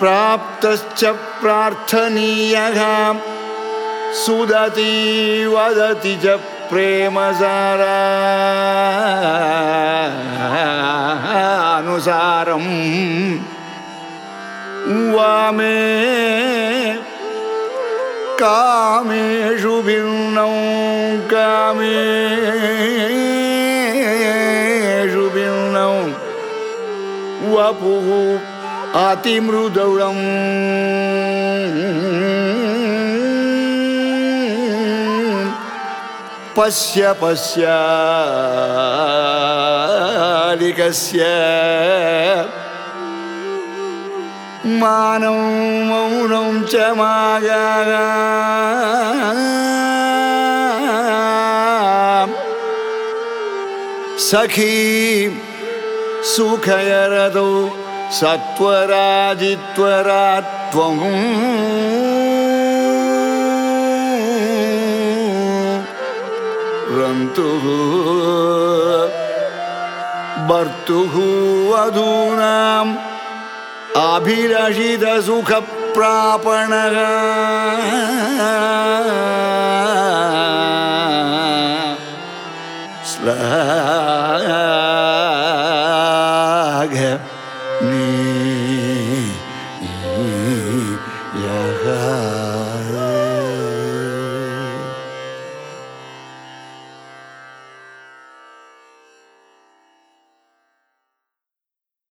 प्राप्तश्च प्रार्थनीयः। सुदति वदति च प्रेमसारानुसारम् वामे कामेषु भिन्नौ कामेषु भिन्नौ। वपुः अतिमृदौळम् पश्य पश्यालिकस्य मानं मौनं च माया सखी सुखयरदौ सत्वराजित्वरात्वम् रन्तुः भर्तुः वधूनाम् अभिलषितसुखप्रापणः स्ला